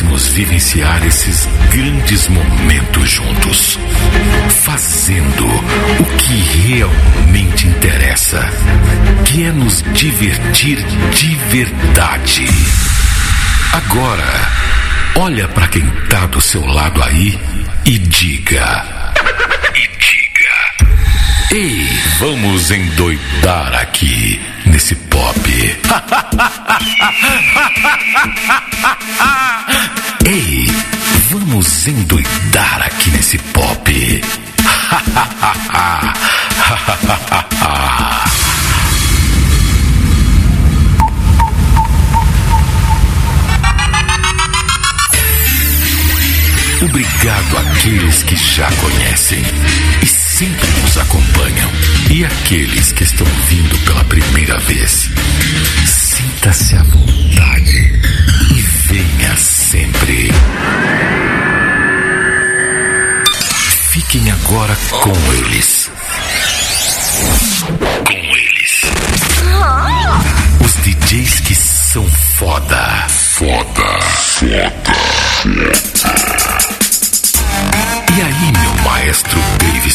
pudéssemos vivenciar esses grandes momentos juntos, fazendo o que realmente interessa, que é nos divertir de verdade. Agora, olha para quem tá do seu lado aí e diga. Ei, vamos endoidar aqui nesse pop. Ei, vamos endoidar aqui nesse pop. Obrigado àqueles que já conhecem sempre nos acompanham. E aqueles que estão vindo pela primeira vez. Sinta-se à vontade e venha sempre. Fiquem agora com eles. Com eles. Os DJs que são foda. Foda. Foda. E aí, meu maestro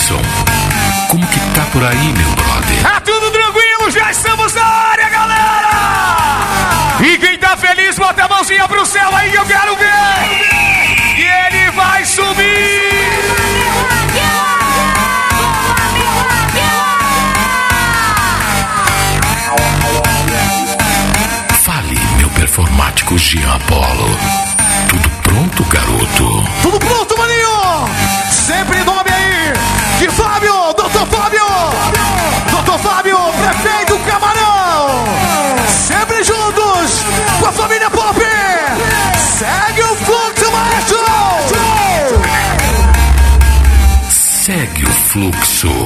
Como que tá por aí, meu brother? Tá tudo tranquilo, já estamos na área, galera! E quem tá feliz, bota a mãozinha pro céu aí, eu quero ver! E ele vai subir! Fale, meu performático Jean Apollo. Tudo pronto, garoto? Tudo pronto, maninho! Sempre juntos com a família Pop! Segue o fluxo, maestro! Segue o fluxo.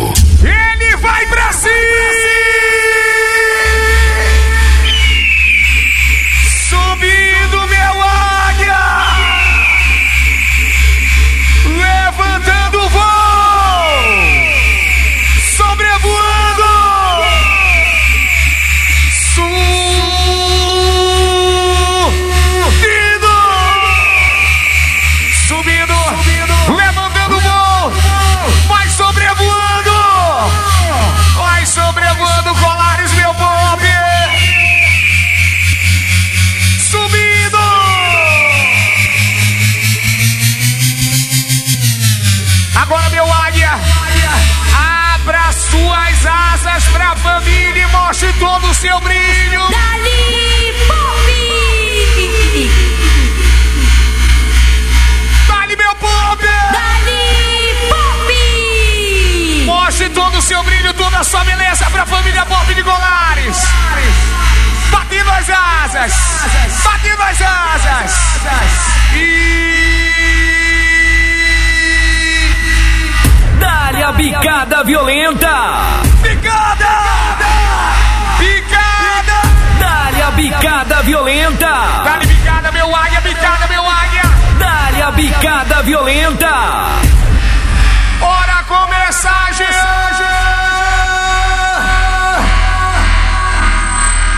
Todo o seu brilho, toda a sua beleza pra família Pop de Golares. Batendo as asas, batendo as asas. E... Dá-lhe a bicada violenta! Picada! Picada! Dá-lhe a bicada violenta! Dale picada, meu águia, picada, meu águia. Dá-lhe a bicada violenta! Começar,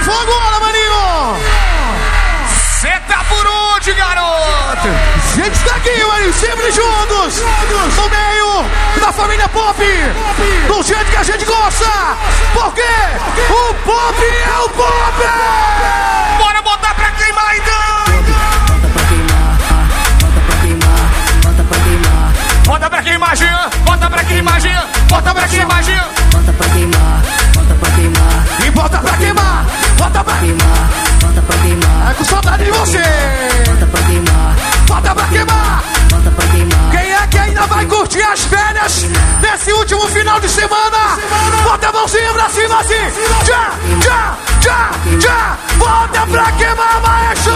Vambora, maninho! Cê tá por onde, garoto? A gente tá aqui, maninho, sempre juntos! No meio da família Pop! Do jeito que a gente gosta! Porque o Pop é o Pop! Bora botar pra queimar então! Bota pra quem imagina, bota pra quem imagina, bota pra quem imagina. Bota pra queimar, bota pra queimar. E bota pra queimar, bota pra queimar, bota pra queimar. É com saudade de você. Bota pra queimar, bota pra queimar, bota pra queimar. Quem é que ainda vai curtir as férias nesse último final de semana? Bota a mãozinha pra cima assim. Já, já, já, já. Bota pra queimar, maestro.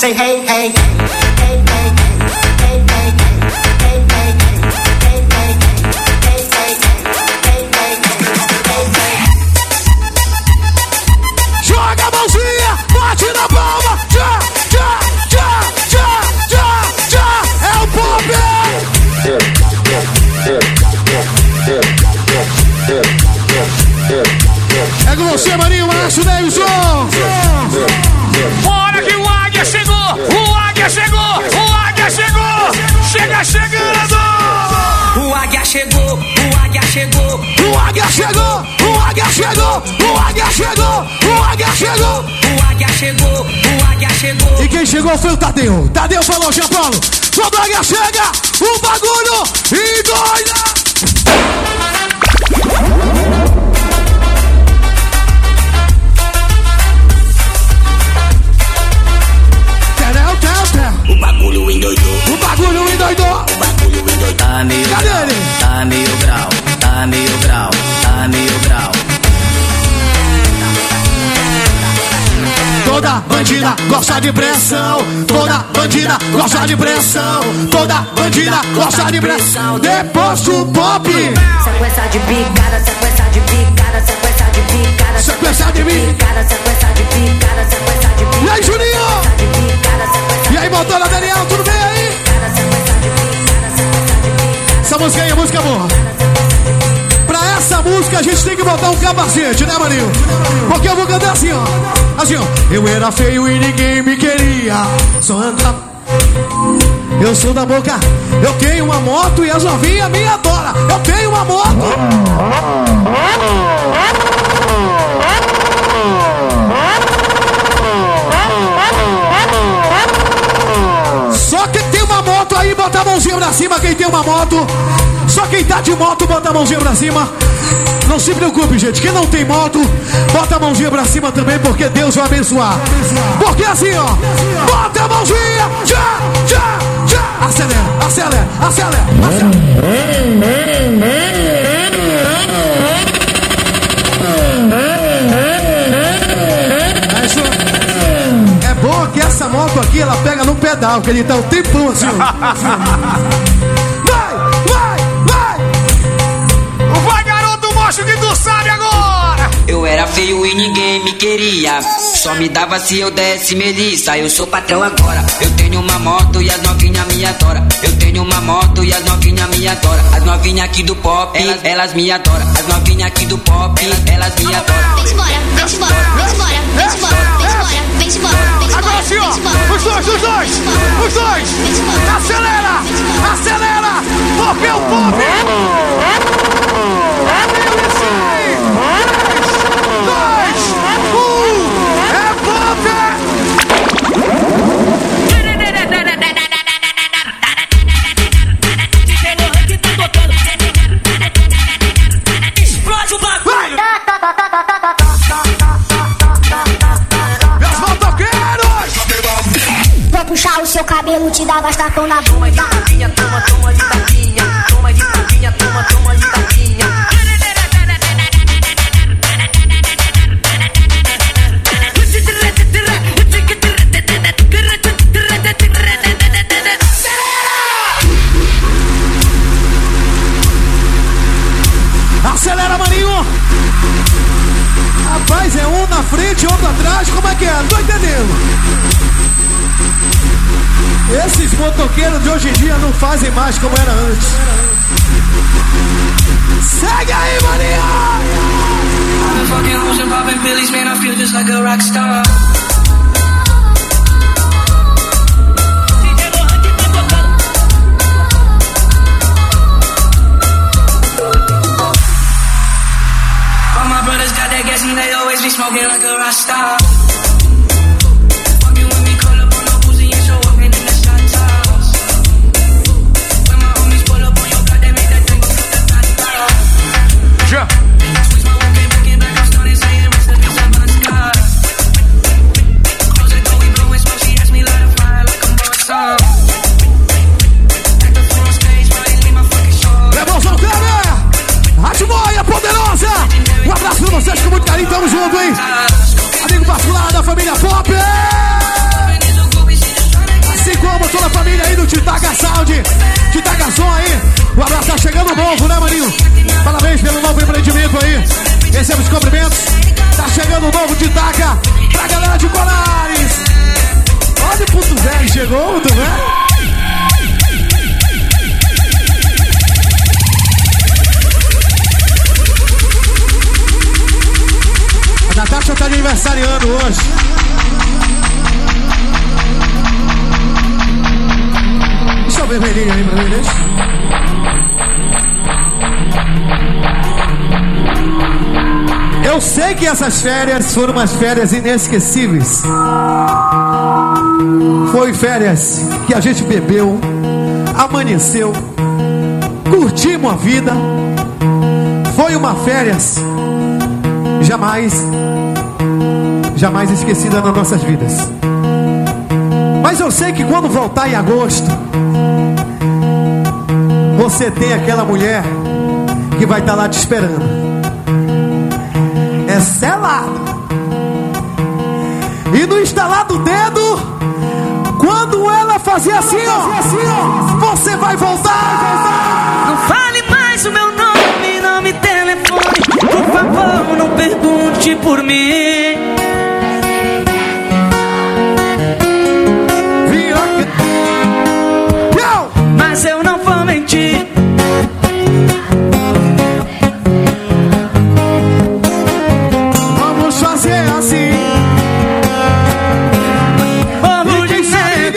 Say, hey, águia chegou! O águia chegou, o águia chegou. E quem chegou foi o Tadeu. Tadeu falou, Jean Paulo. Quando a águia chega, o bagulho tereu, tereu. O bagulho endoidou, O bagulho endoidou! o bagulho endoidou. Tá meio Cadê grau, ele? tá meio grau, tá meio grau, tá meio grau. Toda bandida gosta de pressão. Toda bandida gosta de pressão. Toda bandida gosta de pressão. Depois do pop. Sequência de picada, sequência de picada, sequência de picada, Sequência de pi- picada, sequência de picada, sequência de picada. E aí, Juninho? E aí, motora Daniel, tudo bem aí? Essa música aí é música boa. Música a gente tem que botar um capacete, né, Maninho? Porque eu vou cantar assim, ó. Assim, ó. Eu era feio e ninguém me queria. Só andava. Eu sou da boca, eu tenho uma moto e as novinhas me adoram. Eu tenho uma moto. Bota a mãozinha pra cima. Quem tem uma moto, só quem tá de moto, bota a mãozinha pra cima. Não se preocupe, gente. Quem não tem moto, bota a mãozinha pra cima também, porque Deus vai abençoar. Porque assim, ó, bota a mãozinha, tchá, tchá, tchá. Acelera, acelera, acelera, acelera. É isso. É bom que essa moto aqui, ela pega no pedal, que ele tá o tempão assim. ó. Vai, vai, vai! Vai, garoto, mostra o que tu sabe agora. Eu era feio e ninguém me queria. Só me dava se eu desse melissa. Eu sou patrão agora. Eu tenho uma moto e as novinhas me adoram. Eu tenho uma moto e as novinhas me adoram. As novinhas aqui do pop, elas, elas me adoram. As novinhas aqui do pop, elas me adoram. Vem embora, vem embora, vem embora, vem embora, vem embora, vem embora, Agora sim, ó. Os dois, os dois. Os dois. Acelera. Acelera. Porque o pop. Fazem mais como era antes. Segue aí, maninho. I've fucking popping man. I feel just like a rock star. All my brothers got that gas and they always be smoking like a rock star. Aniversariando hoje. Deixa eu ver vermelhinho aí pra mim, deixa. Eu sei que essas férias foram umas férias inesquecíveis. Foi férias que a gente bebeu, amanheceu, curtimos a vida. Foi uma férias jamais, jamais esquecida nas nossas vidas. Mas eu sei que quando voltar em agosto, você tem aquela mulher que vai estar lá te esperando. É selado. E no instalar do dedo, quando ela fazer assim, ó, você vai voltar. Não fale mais o meu nome, não me telefone. Por favor, não pergunte por mim. Vamos fazer assim.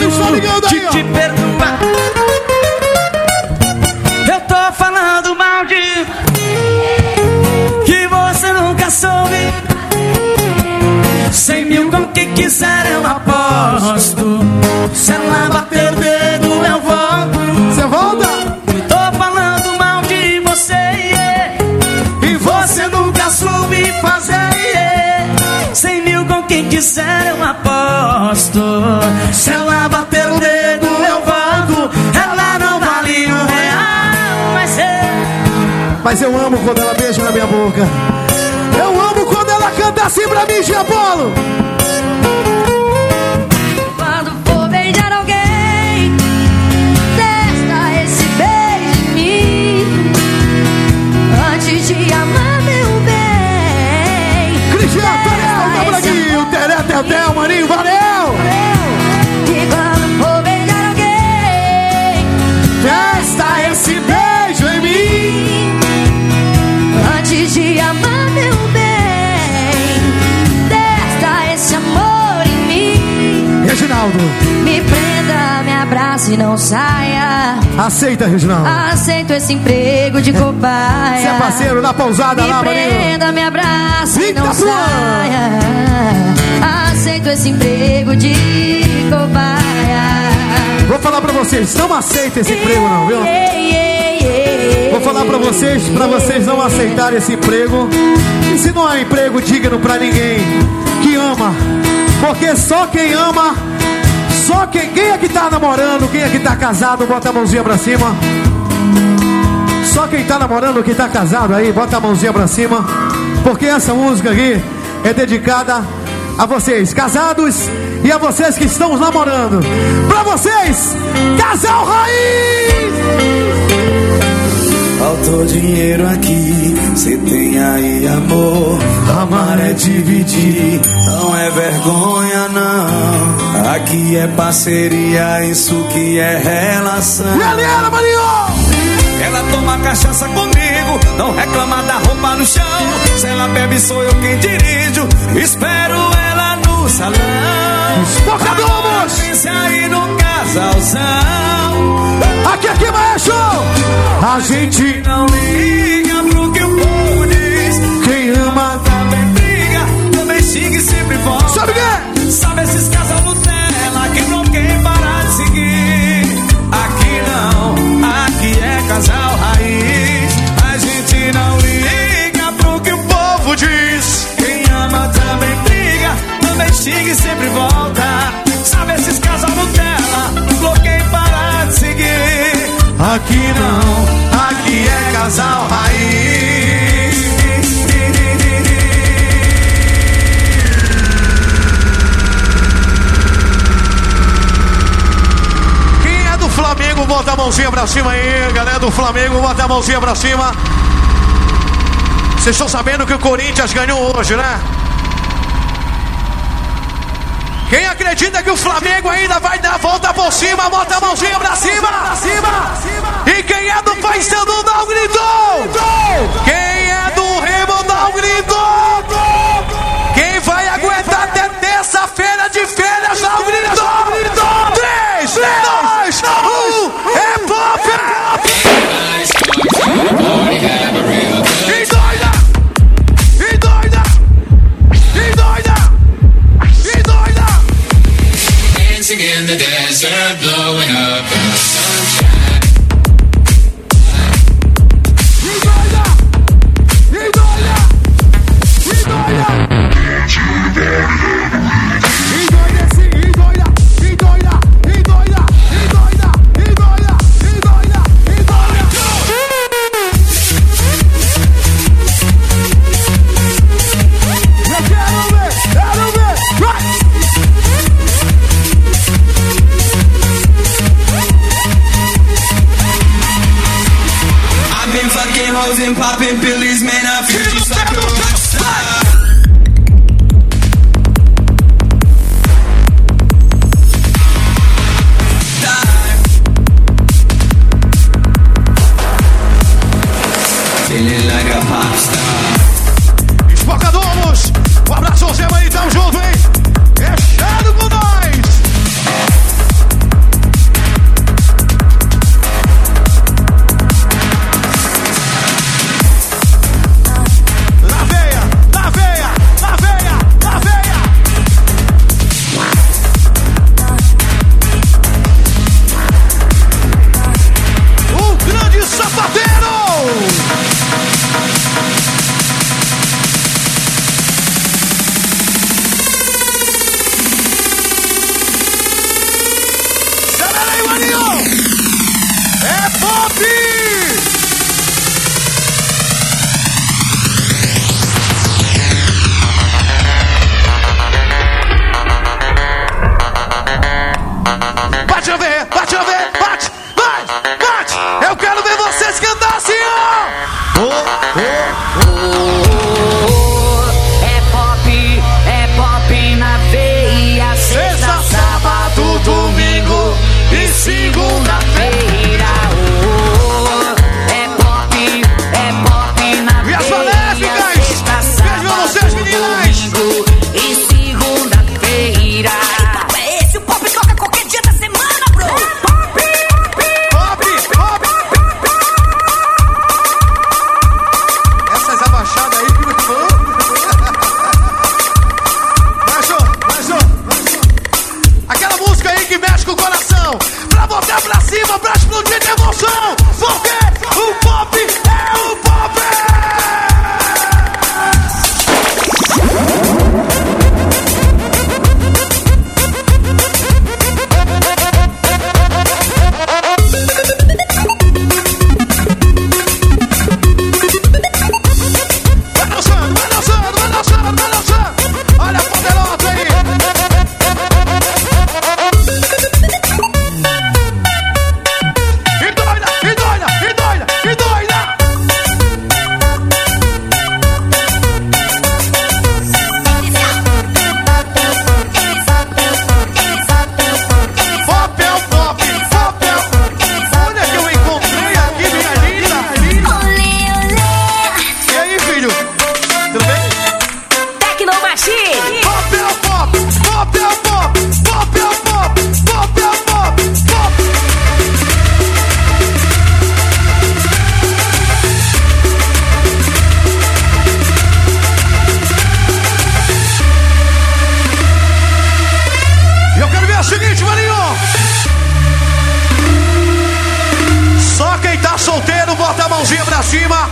Está ligando aí, de te perdoar. Eu tô falando mal de que você nunca soube. Cem mil com quem quiser eu aposto. Se ela bater o dedo eu volto. Você volta? Quiser eu aposto Se ela bater o dedo eu volto Ela não vale um real Mas é Mas eu amo quando ela beija na minha boca. Eu amo quando ela canta assim pra mim, Giapolo. Quando for beijar alguém, testa esse beijo em mim. Antes de Me prenda, me abrace e não saia. aceita, Reginaldo. Aceito esse emprego de cobaia. Você é parceiro da pousada Me lá, maninho. prenda, me abrace e não Fran! saia. Aceito esse emprego de cobaia. Vou falar pra vocês, não aceita esse emprego não, viu? Vou falar pra vocês, pra vocês não aceitarem esse emprego. E se não há emprego digno pra ninguém que ama, porque só quem ama, só quem, quem é que tá namorando, quem é que tá casado, bota a mãozinha pra cima. Só quem tá namorando, quem tá casado aí, bota a mãozinha pra cima. Porque essa música aqui é dedicada a vocês, casados, e a vocês que estão namorando. Pra vocês, Casal Raiz! Faltou dinheiro aqui, cê tem aí amor. Amar é dividir, não é vergonha não. Aqui é parceria, isso que é relação. Galera, Marinho! Ela toma cachaça comigo, não reclama da roupa no chão. Se ela bebe, sou eu quem dirijo. Espero ela no salão. Espocadores! Pense aí no casalzão. Aqui, aqui, maestro! A gente Não liga pro que o povo diz. quem ama. Também briga, também xinga e sempre volta. Sabe quem? Sabe esses casal Nutella que não querem parar de seguir. Aqui não, aqui é casal raiz. A gente não liga pro que o povo diz. Quem ama também briga, também xinga e sempre volta. Sabe esses casal Nutella, Aqui não. Aqui é casal raiz. Quem é do Flamengo, bota a mãozinha pra cima aí. Galera do Flamengo, bota a mãozinha pra cima. Vocês estão sabendo que o Corinthians ganhou hoje, né? Quem acredita que o Flamengo ainda vai dar a volta por cima, bota a mãozinha pra cima. E quem é do Paysandu dá um grito. Quem é do Remo dá um grito. Quem vai aguentar até terça-feira de férias dá um pop! Bate a ver, bate a ver, bate, bate, bate! Eu quero ver vocês cantar assim, ó! É pop, é cima.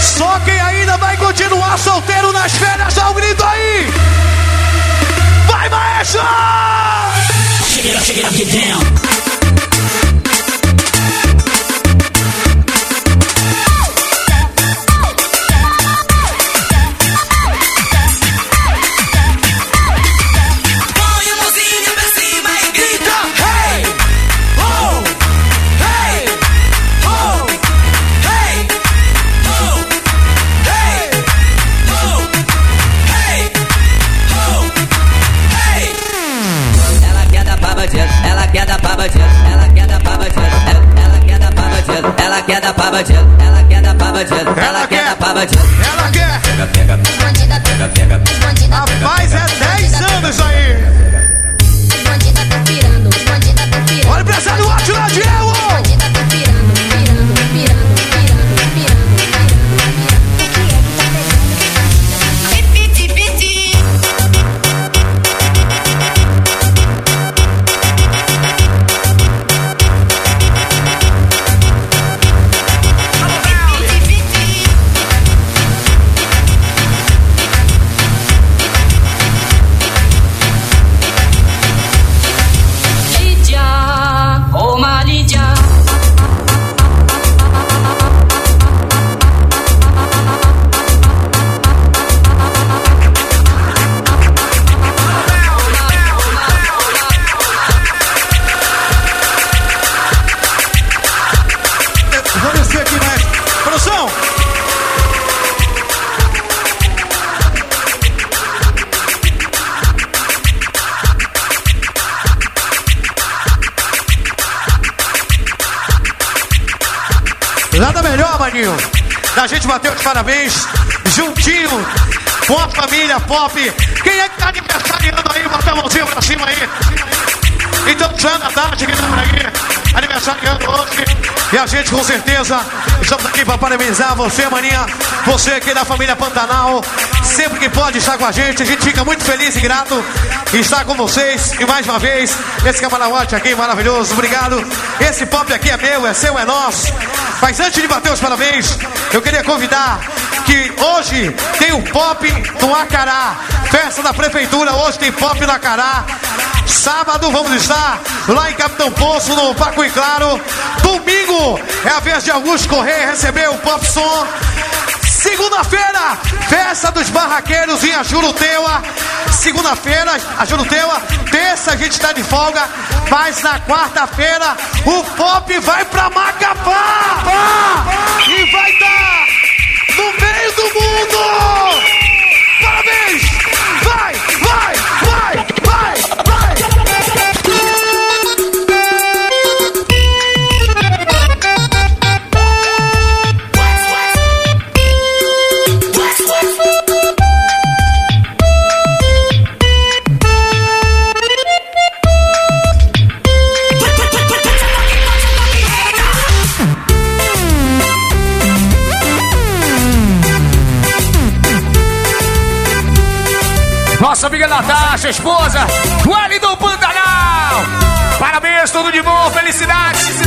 Só quem ainda vai continuar solteiro nas férias, dá um grito aí! Vai, maestro! Põe bandido, ela quer dar pra bandido, ela quer dar pra bandido. Ela quer! Pega, pega, pega, pega. Rapaz, é com certeza, estamos aqui para parabenizar você, maninha. Você aqui da família Pantanal. Sempre que pode estar com a gente, a gente fica muito feliz e grato em estar com vocês. E mais uma vez, esse camarote aqui maravilhoso, obrigado. Esse pop aqui é meu, é seu, é nosso. Mas antes de bater os parabéns, eu queria convidar que hoje tem o pop no Acará. Festa da prefeitura, hoje tem pop no Acará. Sábado vamos estar lá em Capitão Poço, no Paco e Claro. Domingo é a vez de Augusto Correia receber o Pop Som. Segunda-feira, festa dos barraqueiros em Ajuruteua. Segunda-feira, Ajuruteua. Terça a gente está de folga. Mas na quarta-feira, o Pop vai pra Macapá. E vai dar no meio do mundo. Parabéns! Vai, nossa amiga Natasha, esposa, Wellington Pantanal. Parabéns, tudo de bom, felicidades.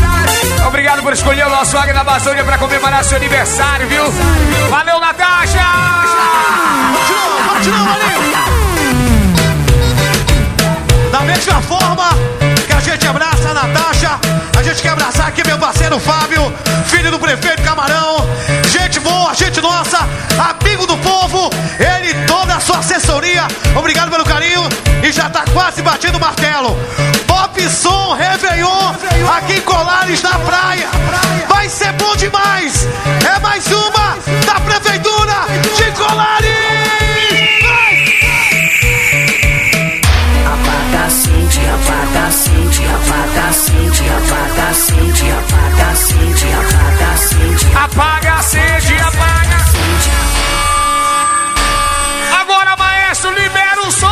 Obrigado por escolher o nosso Águia da Amazônia para comemorar seu aniversário, viu? Valeu, Natasha! Continua, Maninho. Da mesma forma a gente abraça a Natasha, a gente quer abraçar aqui meu parceiro Fábio, filho do prefeito Camarão. Gente boa, gente nossa, amigo do povo, ele e toda a sua assessoria. Obrigado pelo carinho e já tá quase batendo o martelo. Pop Som Réveillon aqui em Colares na praia. Vai ser bom demais. É mais uma da prefeitura de Colares. Apaga, acende, apaga, acende, apaga, acende, apaga, acende, Apaga a sede, apaga. Agora, maestro, libera o som.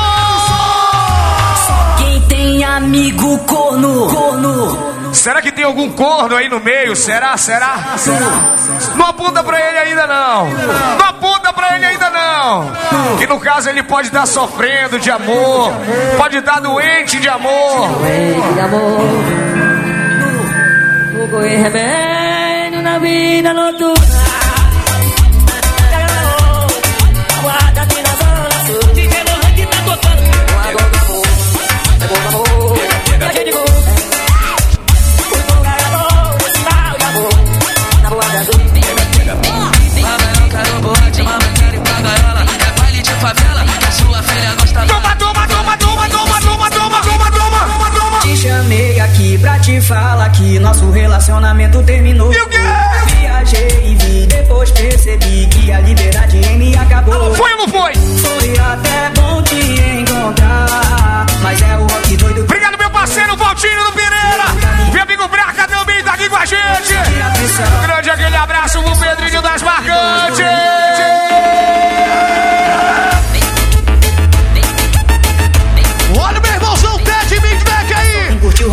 Quem tem amigo corno, corno, Será que tem algum corno aí no meio? Será? Será? Não aponta pra ele ainda não. Não aponta pra ele ainda Que no caso ele pode estar sofrendo de amor. Pode estar doente de amor. de amor. Fogo e remédio na vida noturna. Toma, toma, toma, toma, toma, toma, toma, toma, toma, toma, toma. Te chamei aqui pra te falar que nosso relacionamento terminou. E o quê? Viajei e vi, depois percebi que a liberdade em mim acabou. Foi ou não foi? Foi até bom te encontrar, mas é o rock doido. Obrigado, meu parceiro Valtinho do Pereira. Meu amigo Braca também tá aqui com a gente. Um grande aquele abraço pro Pedrinho das Marcantes.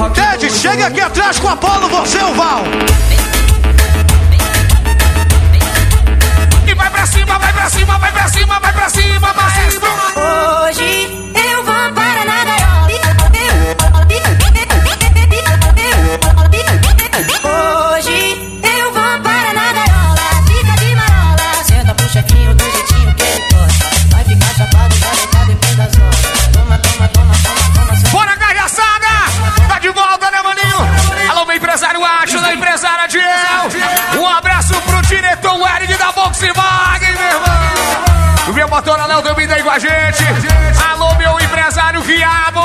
Ted, doido. chega aqui atrás com a Apolo, você, o Val. E vai pra cima, vai pra cima, vai pra cima, vai pra cima, maestro. Hoje eu vou para na da empresária Diel. Um abraço pro diretor Eric da Volkswagen, meu irmão. O meu motor Léo também tá aí com a gente. Alô, meu empresário Viabo.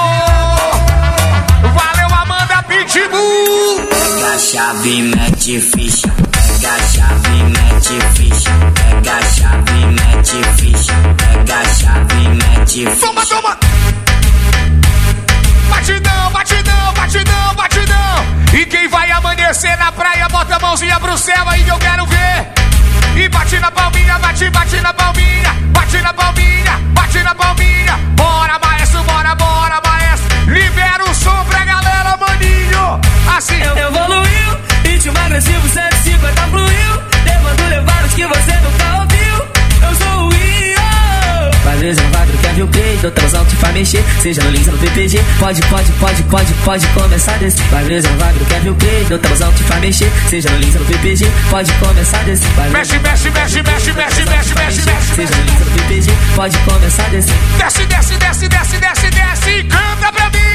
Valeu, Amanda Pitbull. Pega a chave, mete ficha. Pega a chave, mete ficha. Pega a chave, mete ficha. Pega a chave, mete ficha. Toma, toma! Mãozinha pro céu aí que eu quero ver! E bate na palminha, bate, bate na palminha, bate na palminha, bate na palminha! Bora, maestro, bora, bora, maestro! Libera o som pra galera, maninho! Assim, Evoluiu, ritmo agressivo 150 fluiu. Levando levados que você nunca ouviu. Eu sou. Às vezes é um quadro que é viu creio, transão te faz mexer. Seja no Lins ou no PPG, pode, pode, pode, pode, pode começar a descer. Às vezes é um quadro que é viu creio, transão te faz mexer. Seja no Lins ou no PPG, pode começar vezes mexe, mexe, mexe, mexe, mexe, mexe, mexe, mexe! Seja no Lins ou no PPG, pode começar a descer. Desce, desce, desce, desce, desce, desce! Canta pra mim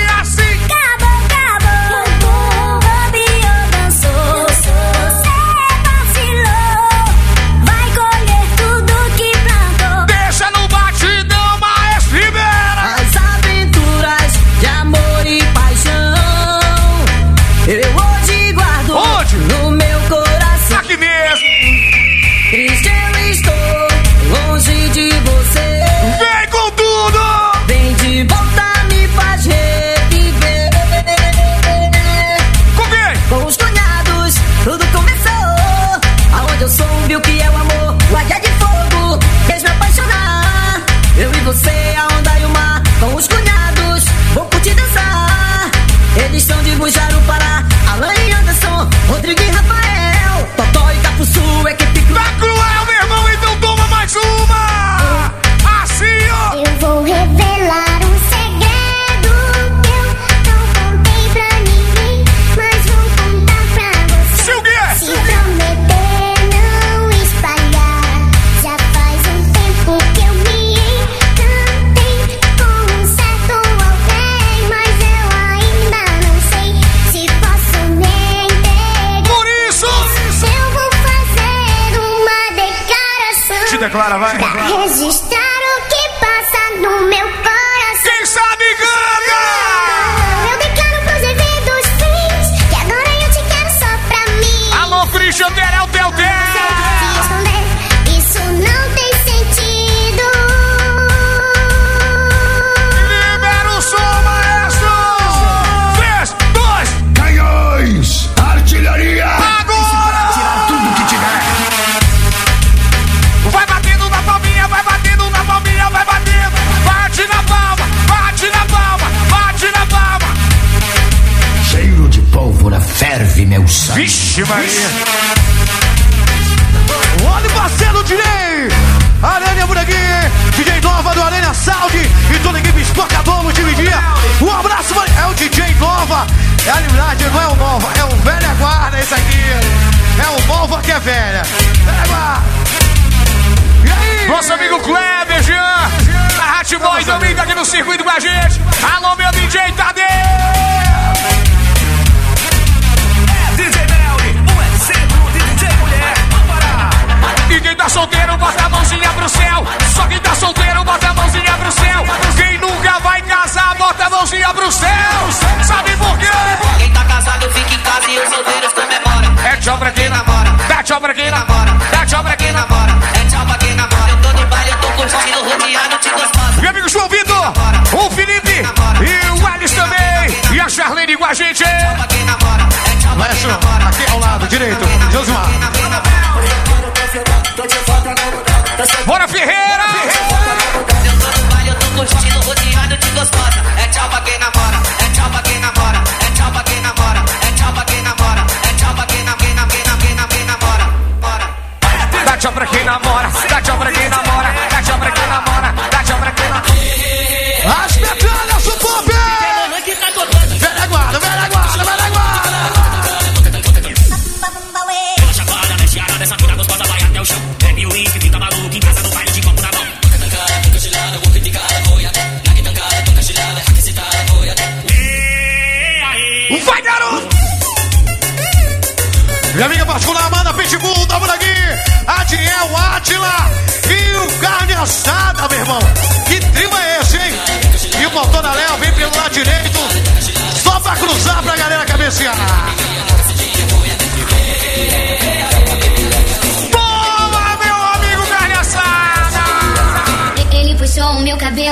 Clara, vai.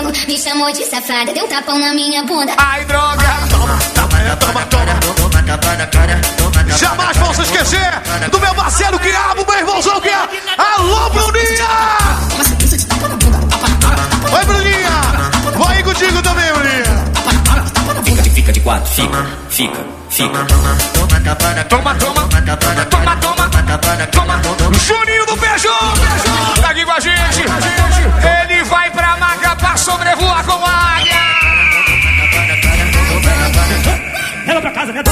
me chamou de safada, deu um tapão na minha bunda. Ai, droga! Toma, toma, toma, toma. Jamais posso esquecer do meu parceiro Quiabo, meu irmãozão que é. Alô, Bruninha! Oi, Bruninha! Vou aí contigo também, Bruninha! Fica, de quatro, fica, fica, fica. Toma, toma, toma, toma, toma, toma. Juninho do Peugeot! toma, toma, com a gente! sobrevoa com a águia. Leva pra casa, né?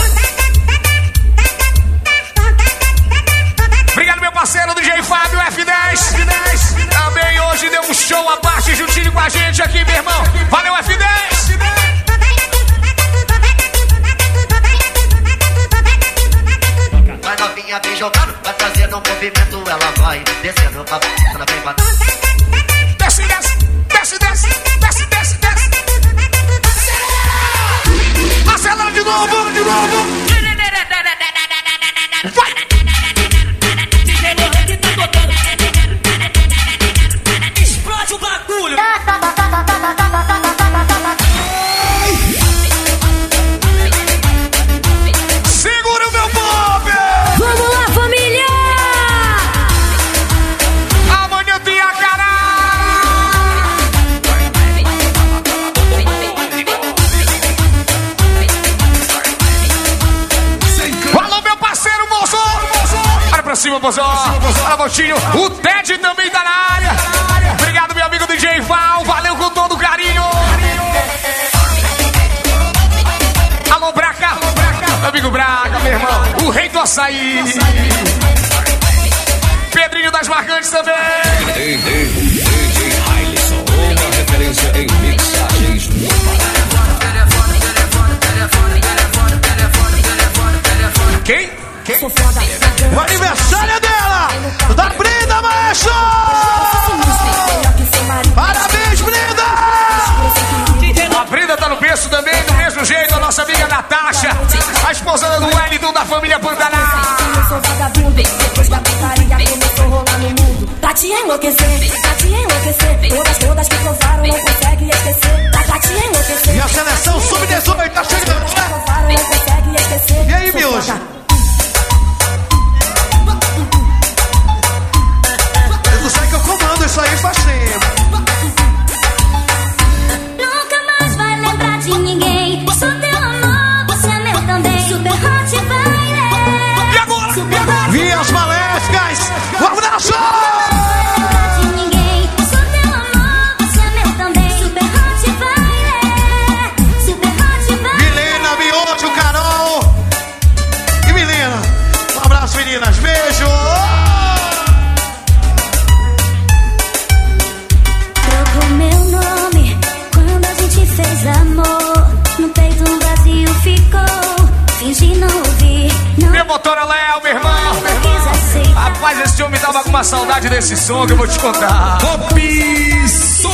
Obrigado, meu parceiro DJ Fábio F10. F10. Também hoje deu um show à parte juntinho com a gente aqui, meu irmão. Valeu, F10. Vai novinha, vem jogando, vai fazendo um movimento. Ela vai descendo pra bacana, vem batendo. over, get over. Agostinho. O Ted também tá na área. Obrigado, meu amigo DJ Val. Valeu com todo carinho. Alô, Braca. Meu amigo Braca, meu irmão. O rei do açaí. Pedrinho das Marcantes também. Natasha, a esposa do Wellington da família Pantanal. Eu sou vagabundo, depois da putaria começou a rolar no mundo. Pra te enlouquecer, pra te enlouquecer, todas, todas que provaram não conseguem esquecer. Pra, pra te enlouquecer. E a seleção sub-18 tá chegando, né? E aí, Miojo? Eu não sei que eu comando isso aí, faz com uma saudade desse som que eu vou te contar. Top Som!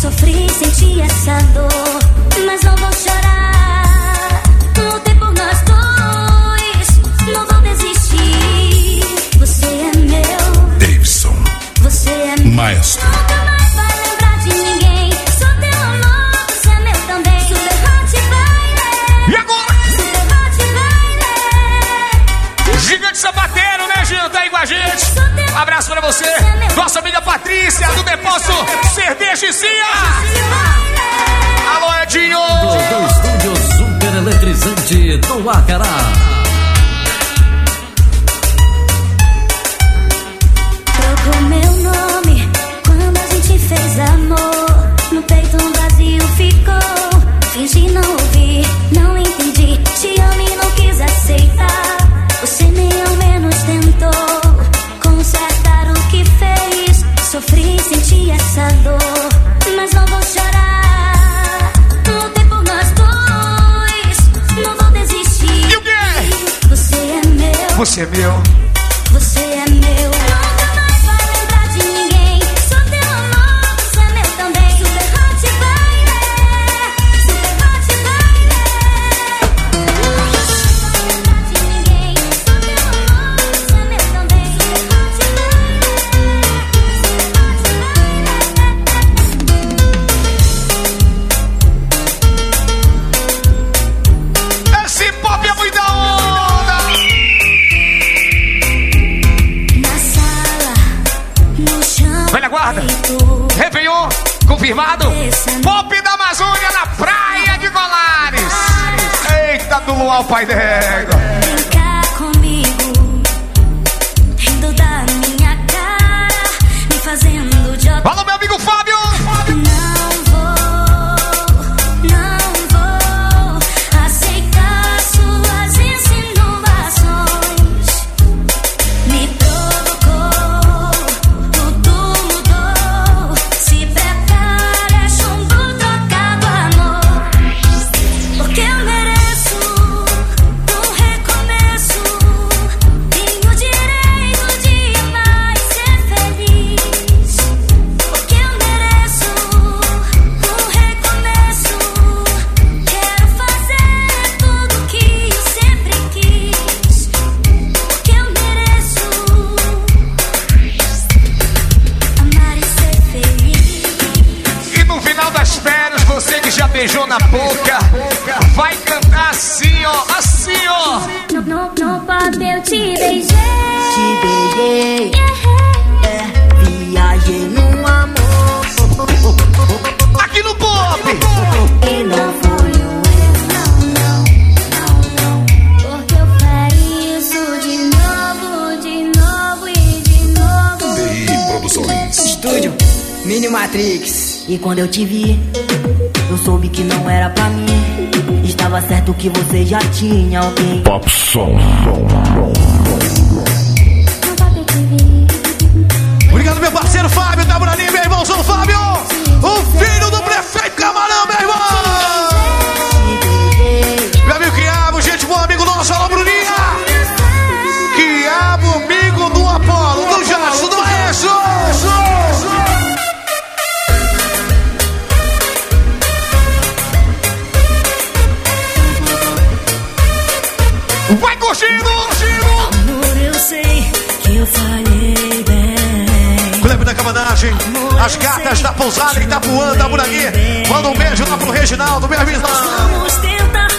Sofri, senti essa dor, mas não vou chorar. Lutei por nós dois, não vou desistir. Você é meu. Davidson. Você é meu. Maestro. Um abraço pra você, nossa amiga Patrícia do Depósito Cerveja e Cia. Alô, Edinho! Do estúdio super eletrizante do Acará. Trocou meu nome quando a gente fez amor. Mini Matrix. E quando eu te vi, eu soube que não era pra mim. Estava certo que você já tinha alguém. Pop som. Obrigado, meu parceiro Fábio. Tá por ali, meu irmãozão Fábio. O filho do prefeito. Da as gatas da pousada Itapuã, por aqui. Manda um beijo lá pro Reginaldo, minha visão. Vamos tentar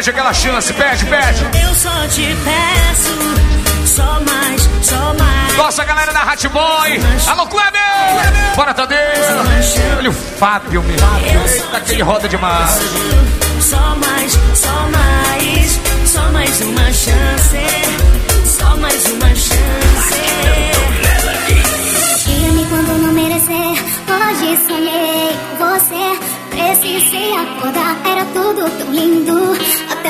Pede aquela chance, pede, pede. Eu só te peço, só mais, só mais. Nossa galera da Hot Boy. Alô, Kleber! Bora, Tadeu! Olha o Fábio, meu. Eita, aquele roda demais. Só mais, só mais, só mais uma chance, só mais uma chance. Tira-me quando não merecer. Hoje sonhei com você. Precisei acordar. Era tudo tão lindo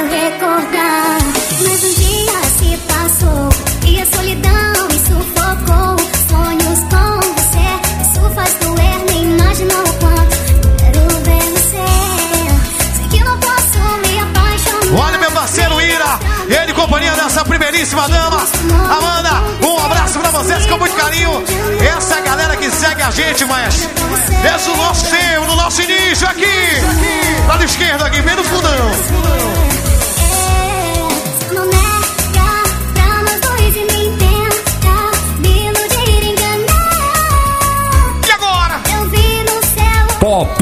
eu recordar. Mas um dia se passou e a solidão me sufocou. Sonhos com você. Isso faz doer, nem imaginou o quanto. Quero ver você. Sei que não posso me apaixonar. Olha meu parceiro Ira, ele companhia dessa primeiríssima dama. Amanda, um abraço pra vocês com muito carinho. Essa galera que segue a gente, mas desde o nosso tempo, no nosso início aqui. Lado esquerdo aqui, bem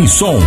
céu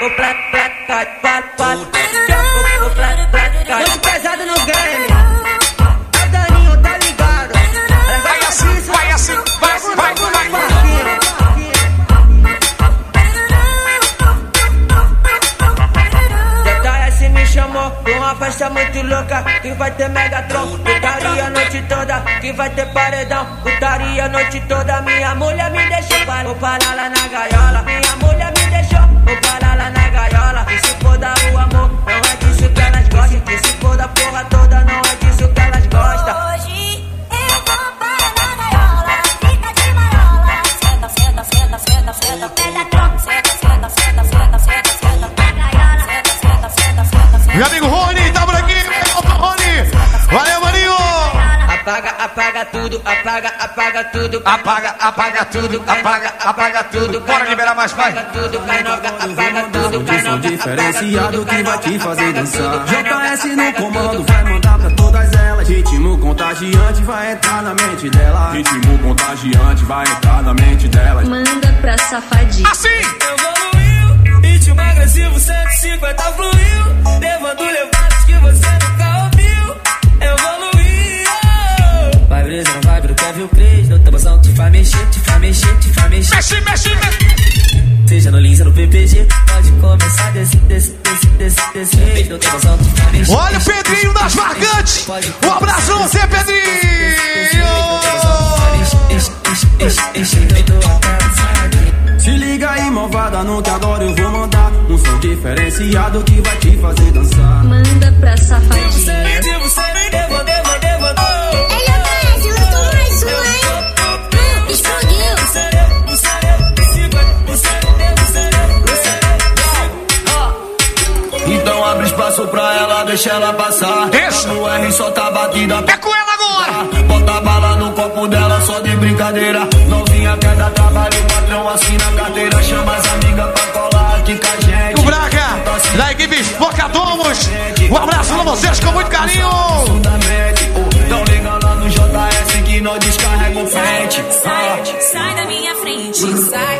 o black black cai, vai, vai. O black black cai. Muito pesado no game. A Daninho tá ligado. Vai assim, vai assim, vai vai, vai, vai. vai. Chamou uma festa muito louca que vai ter Megatron, putaria a noite toda, que vai ter paredão, putaria a noite toda. tudo, apaga, apaga tudo, apaga, apaga tudo. Bora liberar mais pai. Tudo vai noga, apaga tudo, cai noga, diferenciado que vai te fazer dançar. JS no comando vai mandar pra todas elas. Ritmo contagiante vai entrar na mente dela. Ritmo contagiante vai entrar na mente dela. Manda pra safadinha. Assim evoluiu, ritmo agressivo 150 fluiu, levando levadas que você nunca ouviu. Evoluiu. Vai brisa, vai pro viu, Cris emoção te vai mexer, te vai mexer, te vai mexer. Mexe, mexe, mexe. Seja no Lins ou no PPG, pode começar desse, desse, desse, desse, desse. Não tem noção, mexer. Olha o Pedrinho das Marcantes. Um abraço pra você, Pedrinho. Se liga aí, malvada, não te adoro, eu vou mandar um som diferenciado que vai te fazer dançar. Manda pra safadinha. Devo ser, devo ser, devo, devo, devo, devo. Espaço pra ela, deixa ela passar. Deixa. No R só tá batida. É com ela agora. Bota bala no copo dela só de brincadeira. Novinha quer dar trabalho, patrão assina a carteira. Chama as amigas pra colar aqui com a gente. O Braga, da equipe Focadomos. Um abraço pra vocês com muito carinho. Então liga lá no JS que nós descarrega o frente. Sai, sai da minha frente, sai,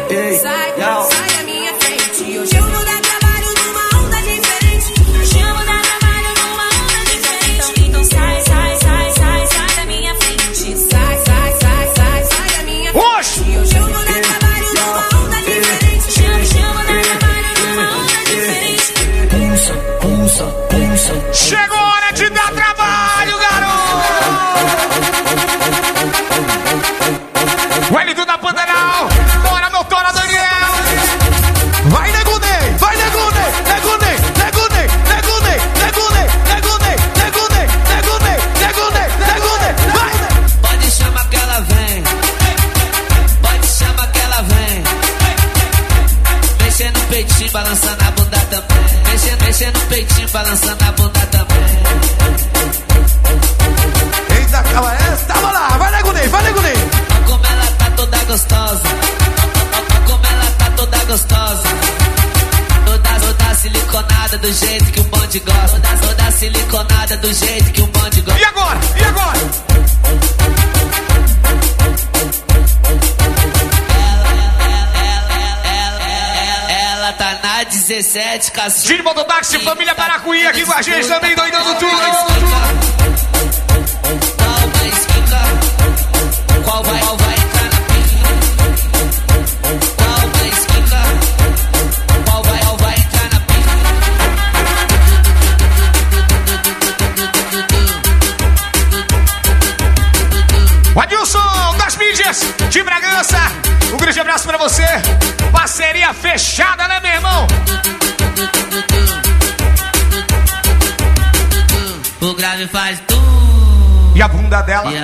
do jeito que o bonde gosta. E agora? E agora? Ela tá na 17, caçula. Giro Mototáxi, família Paracuí aqui com a gente também, doidando tudo.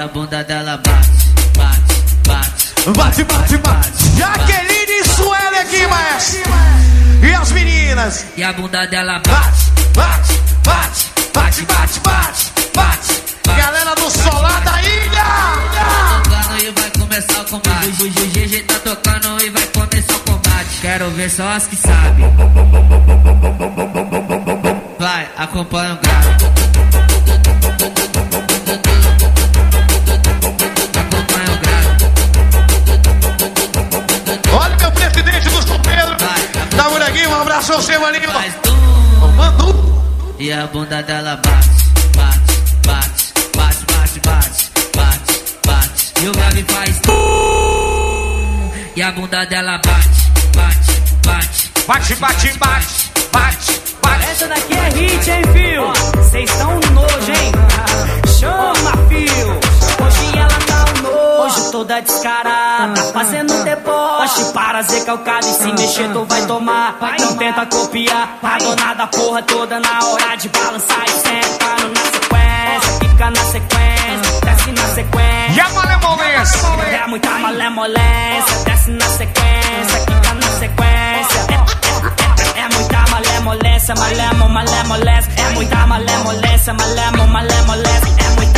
A bunda dela bate, bate, bate. Bate, bate, bate. Jaqueline e Sueli aqui, maestro. E as meninas? E a bunda dela bate, Bate, bate, bate, bate, bate, bate. Galera do Solar da Ilha. tocando e vai começar o combate. O GG tá tocando e vai começar o combate. Quero ver só as que sabem. Vai, acompanha o grave. A bunda dela bate, bate, bate, bate, bate, bate, bate, bate. E o grave faz. E a bunda dela bate, bate, bate. Bate, bate, bate, bate, bate. Essa daqui é hit, hein, fio? Toda descarada, fazendo deboche. Para ser calcado e se mexer, tu vai tomar. Não tenta copiar. A dona da porra toda na hora de balançar e sentando na sequência. Fica na sequência, desce na sequência. E a malemolência? É muita malemolência, desce na sequência, fica na sequência. É, é, é, é muita malemolência, malemo, malemolência. É muita malemolência, malemo, malemolência. É muita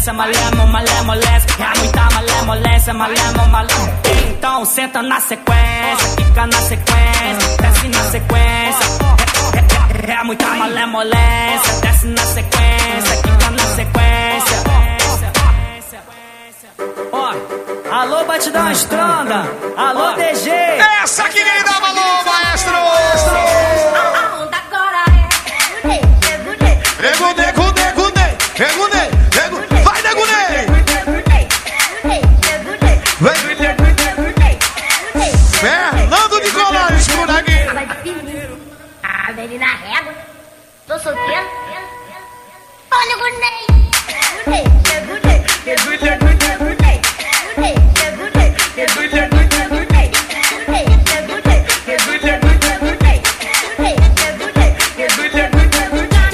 malemolência, malemo, malemolência. É muita malemolência, malemo, malemolência. Então senta na sequência, fica na sequência, desce na sequência. É, é, é, é muita malemolência, desce na sequência, fica na sequência. Ó, alô Batidão Estronda, alô DG. Essa que nem dá valor, maestro. A onda agora é. Negunei, Negunei, negunei, negunei, Fernando de Colares por aqui. Ah, velho na régua. Tô solteiro. Olha o Gunei. Gunei.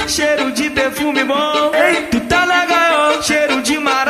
Cheiro de perfume bom, Ei, tu tá legal, cheiro de mar.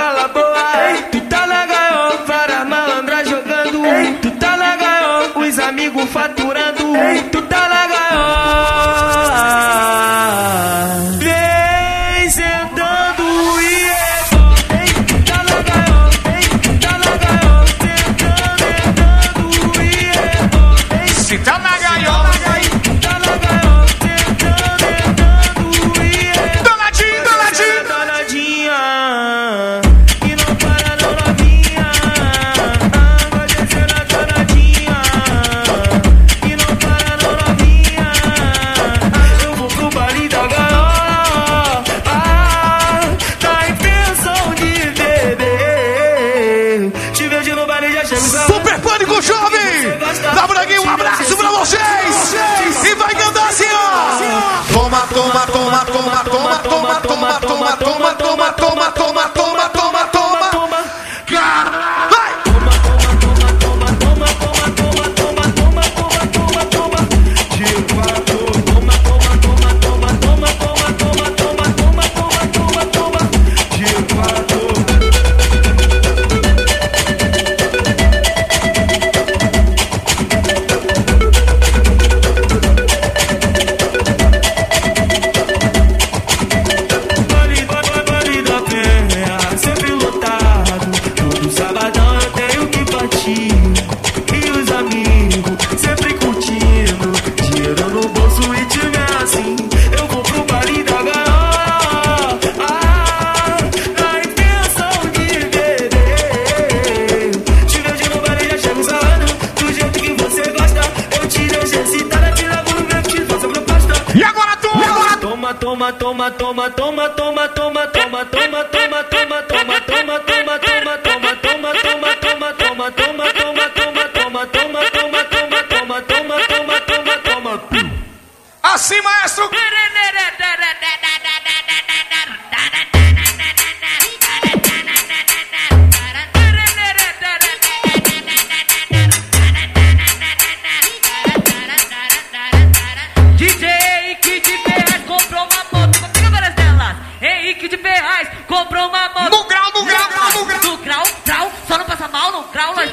เราเลย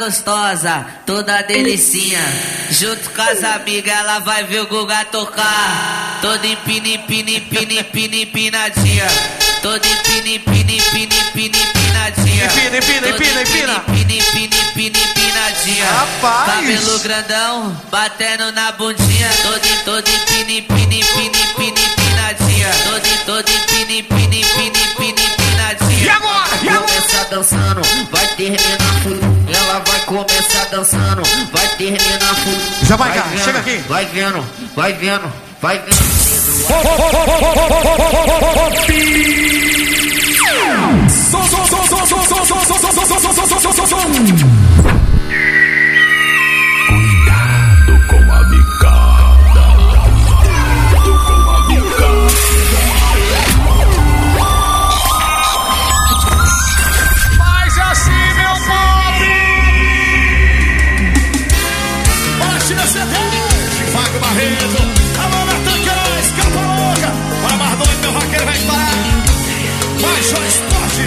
gostosa, toda delicinha. Junto com as amigas, ela vai ver o Guga tocar. Toda empini, pini, pini, pini, empinadinha. Toda empini, empini, empini, empini, empinadinha. Empina, empina, empina, empina. Empini, pini, empini. Rapaz! Cabelo grandão, batendo na bundinha. Toda, em pini, pini, pini, empini, empinadinha. Toda, em pini, empini. E agora? E agora? Começa dançando, vai terminar fudido. Ela vai começar dançando, vai terminar Já vai vendo, chega aqui. Vai vendo, vai vendo, vai vendo. Som, som, som, som, som, som, som, som, som, som, som, som, som, som. peso. Alô, Natan Queiroz, é? capa louca. Para mais dois, meu vaqueiro vai parar. Vai, Joyce esporte.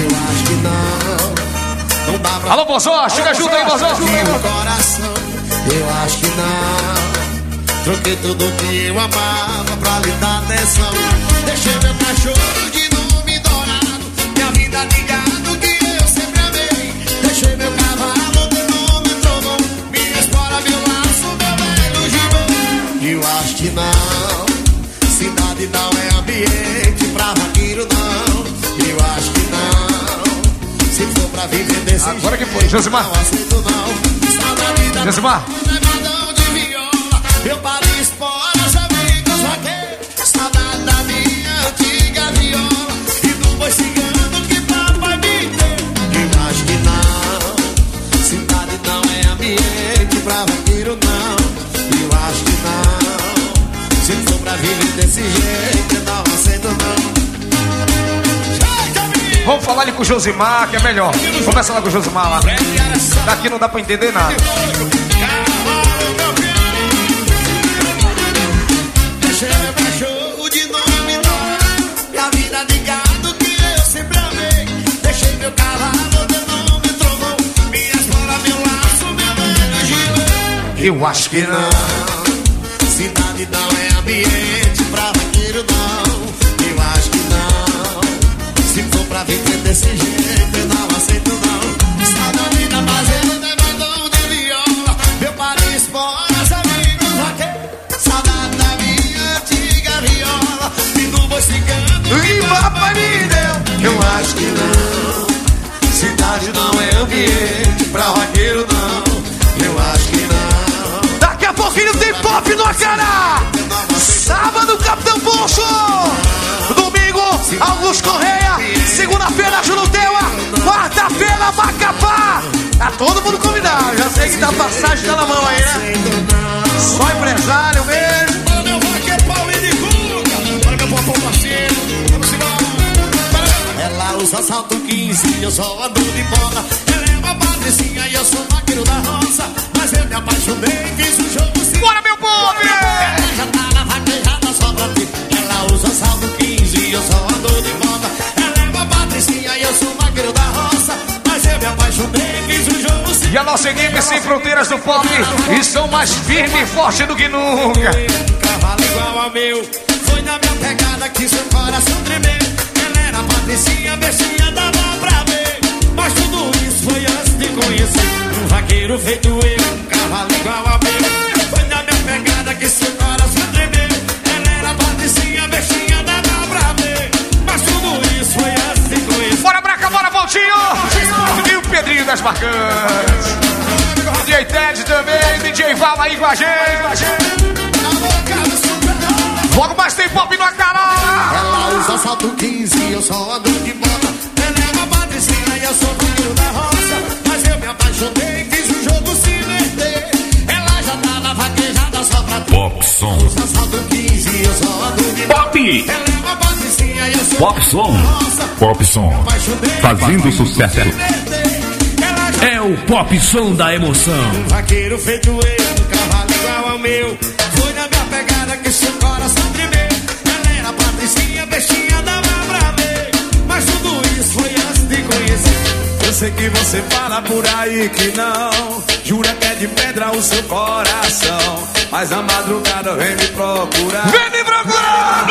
Eu acho que não. Não dá pra. Alô, Bozó, chega junto aí, Bozó. Aí, eu acho que não. Troquei tudo que eu amava pra lhe dar atenção. Deixei meu cachorro. Que não. Cidade não é ambiente pra vaqueiro, não. Eu acho que não. Se for pra viver desse Agora que jeito, foi, Josimar. não aceito não. Saudade da Josimar. de viola. Desse jeito, eu não aceito não. Vamos falar ali com o Josimar, que é melhor. Começa lá com o Josimar lá. Daqui não dá pra entender nada. Eu acho que não Cidade não é ambiente Pouquinho tem pop no cara. Sábado, Capitão Poncho. Domingo, Augusto Correia. Segunda-feira, Juruteua. Quarta-feira, Macapá. Tá todo mundo convidado. Já sei que tá passagem tá na mão aí, né? Só empresário mesmo. Ela usa salto 15 eu só ando de bola Ela é uma patricinha e eu sou vaqueiro da roça Mas eu me apaixonei, fiz um jogo sim. Bora, meu povo! Ela já tá na vaquejada só pra ti Ela usa salto 15 e eu só ando de bola Ela é uma patricinha e eu sou vaqueiro da roça. Mas eu me apaixonei, fiz um jogo sim. E a nossa equipe sem fronteiras do pop estão mais firme e forte do que nunca. Cavalo igual ao meu Foi na minha pegada que seu coração tremeu. Ela era patricinha, bestinha, dava pra ver. Mas tudo isso foi antes de conhecer Um vaqueiro feito eu, um cavalo igual ao meu Foi na minha pegada que seu coração tremeu Ela era patricinha, bestinha, dava pra ver Mas tudo isso foi antes de conhecer Bora, Braca, bora, Valtinho! E o Pedrinho das Marcantes. DJ Ted também, DJ Val aí com a gente. Logo mais tem pop no Acará. Ela usa salto 15, eu só ando de bola. Ela é uma patricinha e eu sou vaqueiro da roça. Apaixonei, fiz o jogo se vender. Ela já tá na vaquejada só pra. Pop Som. Usa salto 15, eu só ando de bola. Pop. É Pop Som. Pop Som. Fazendo sucesso. É o pop som da emoção. um vaqueiro feito eu, um cavalo igual ao meu. Foi na minha pegada que seu coração tremeu. Ela era patricinha, bestinha, sei que você fala por aí que não. Jura que é de pedra o seu coração. Mas na madrugada vem me procurar. Vem me procurar!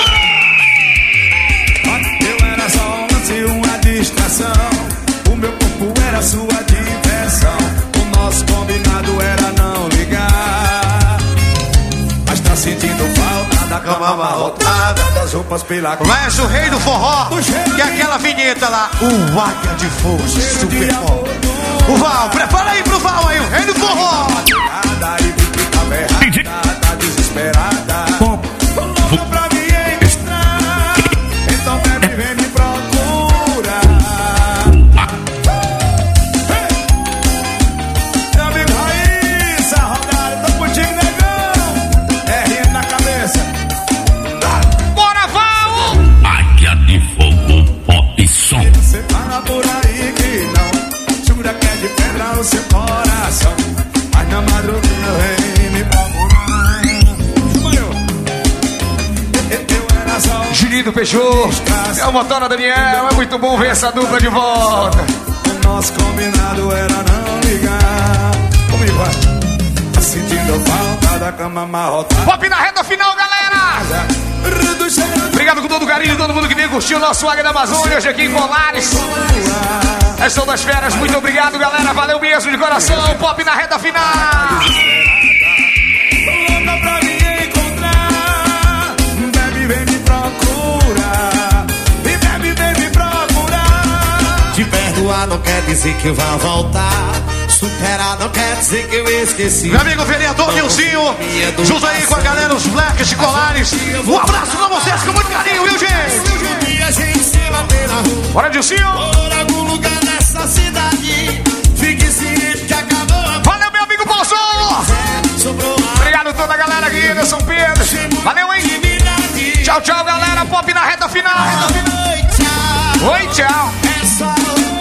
Eu era só um lance, uma distração. O meu corpo era sua diversão. O nosso combinado era não ligar. Mas tá sentindo falta da cama amarrotada, das roupas pela Mas o rei do forró, que é aquela vinheta lá, o Águia de Fogo, super bom. O Val, prepara aí pro Val aí, o rei do forró. E tá desesperada. É o Motora Daniel, é muito bom ver essa dupla de volta. nosso combinado era não ligar. Comigo vai. Tá sentindo falta da cama amarrotada. Pop na reta final, galera! Obrigado com todo o carinho, todo mundo que veio curtir o nosso Águia da Amazônia hoje aqui em Colares. As são das feras, muito obrigado, galera. Valeu mesmo de coração. Pop na reta final. Perdoar não quer dizer que eu vá voltar. Superar não quer dizer que eu esqueci. Meu amigo vereador Nilzinho, junto aí com a galera, os blacks de Colares. Um abraço pra vocês com muito carinho, viu, gente? Bora, Dilcinho! Por algum lugar nessa cidade. Fique ciente que acabou Valeu, meu amigo Bolsão! Sobrou Obrigado a toda a galera aqui de São Pedro. Valeu, hein? Tchau, tchau, galera. Pop na reta final. Oi, tchau. Oi, tchau. É só oi, tchau.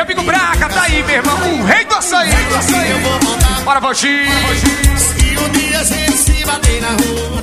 Meu amigo Braca, tá aí, meu irmão. O rei do açaí. Eu vou voltar. Bora, Valtinho. Se um dia a gente se bater na rua,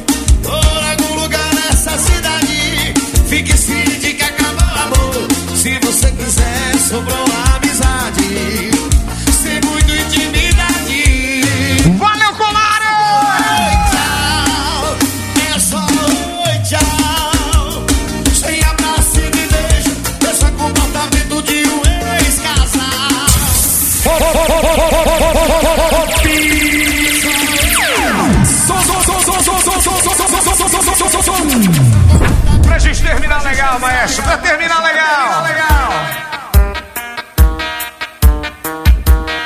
Pra terminar legal.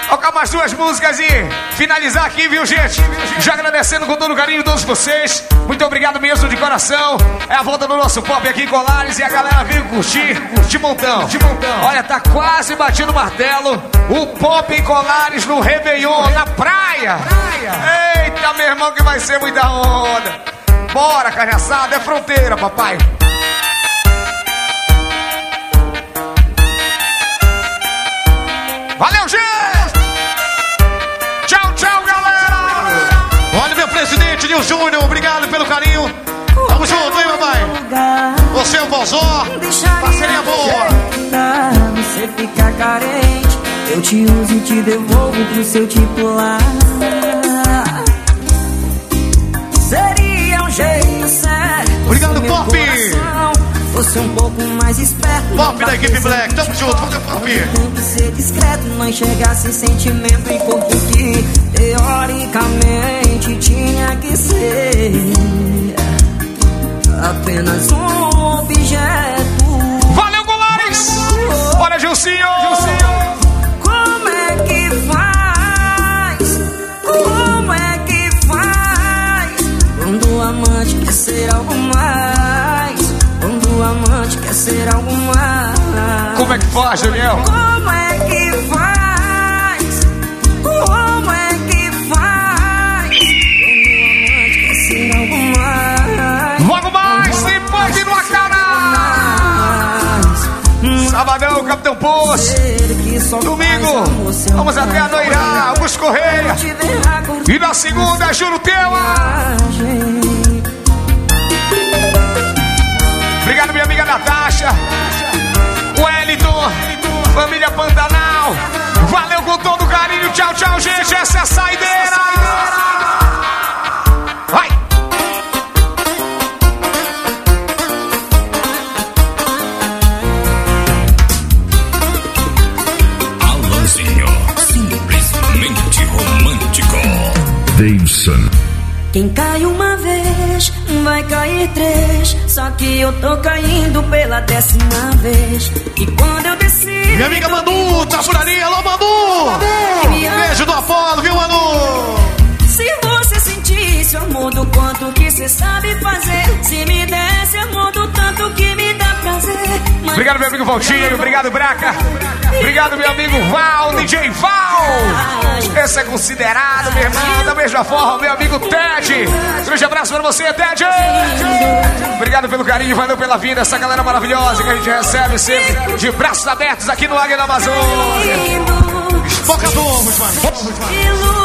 Tocar mais duas músicas e finalizar aqui, viu, gente? Já agradecendo com todo carinho todos vocês. Muito obrigado mesmo de coração. É a volta do nosso pop aqui em Colares e a galera veio curtir de montão. De montão. Olha, tá quase batendo o martelo. O pop em Colares no Réveillon, na praia. Eita, meu irmão, que vai ser muita onda. Bora, carne assada, é fronteira, papai. Júnior, obrigado pelo carinho. Tamo junto, hein, papai? Você é o Bozó, parceria boa. Você ficar carente, eu te uso e te devolvo pro seu titular. Seria um jeito certo. Obrigado, Pop. Fosse um pouco mais esperto. Pop da equipe Black, tamo junto, vamos Pop. Que ser discreto, não enxergasse sentimento em corpo que teoricamente tinha que ser apenas um objeto. Valeu, Golares! Bora, Gilcinho! Como é que faz? Como é que faz? Quando o amante quer ser algo mais. O amante quer ser algo mais. Como é que faz, Daniel? Como é que faz? Como é que faz? Quando o amante quer ser algo mais. Logo mais, tem pop no Acará! Sabadão, Capitão Poço. Domingo, vamos até a Noirá, Augusto Correia. E na segunda, Juro Teua. Obrigado, minha amiga Natasha. Wellington, família Pantanal. Valeu com todo carinho. Tchau, tchau, gente. Essa é a saideira. Vai! Alanzinho, simplesmente romântico. Davidson. Quem cai uma vez, vai cair três. Só que eu tô caindo pela décima vez. E quando eu desci. Minha amiga Manu, tá por ali, alô Manu! Beijo do Apolo, viu, Manu? Se você sentisse o amor do quanto que você sabe fazer. Se me desse amor do tanto que me dá prazer. Mas Obrigado, meu amigo Valtinho. Obrigado, Braca. Obrigado, meu amigo Val, DJ Val. Esse é considerado, meu irmão. Da mesma forma, meu amigo Ted. Grande abraço pra você, Ted. Obrigado pelo carinho, valeu pela vida. Essa galera maravilhosa que a gente recebe sempre de braços abertos aqui no Águia da Amazônia. Focador, mano. Me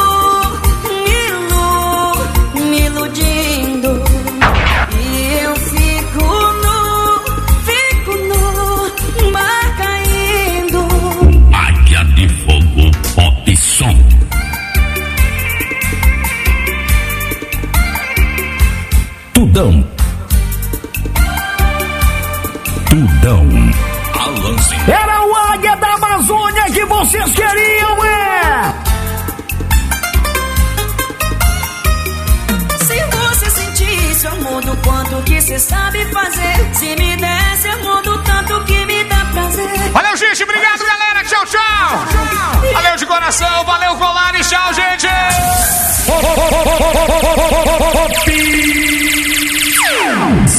Tudão. Tudão. Era o Águia da Amazônia que vocês queriam, é! Se você sentisse o amor do quanto que você sabe fazer. Se me desse amor do tanto que me dá prazer. Valeu, gente. Obrigado, galera. Tchau, tchau. Valeu de coração. Valeu, Colares. Tchau, gente.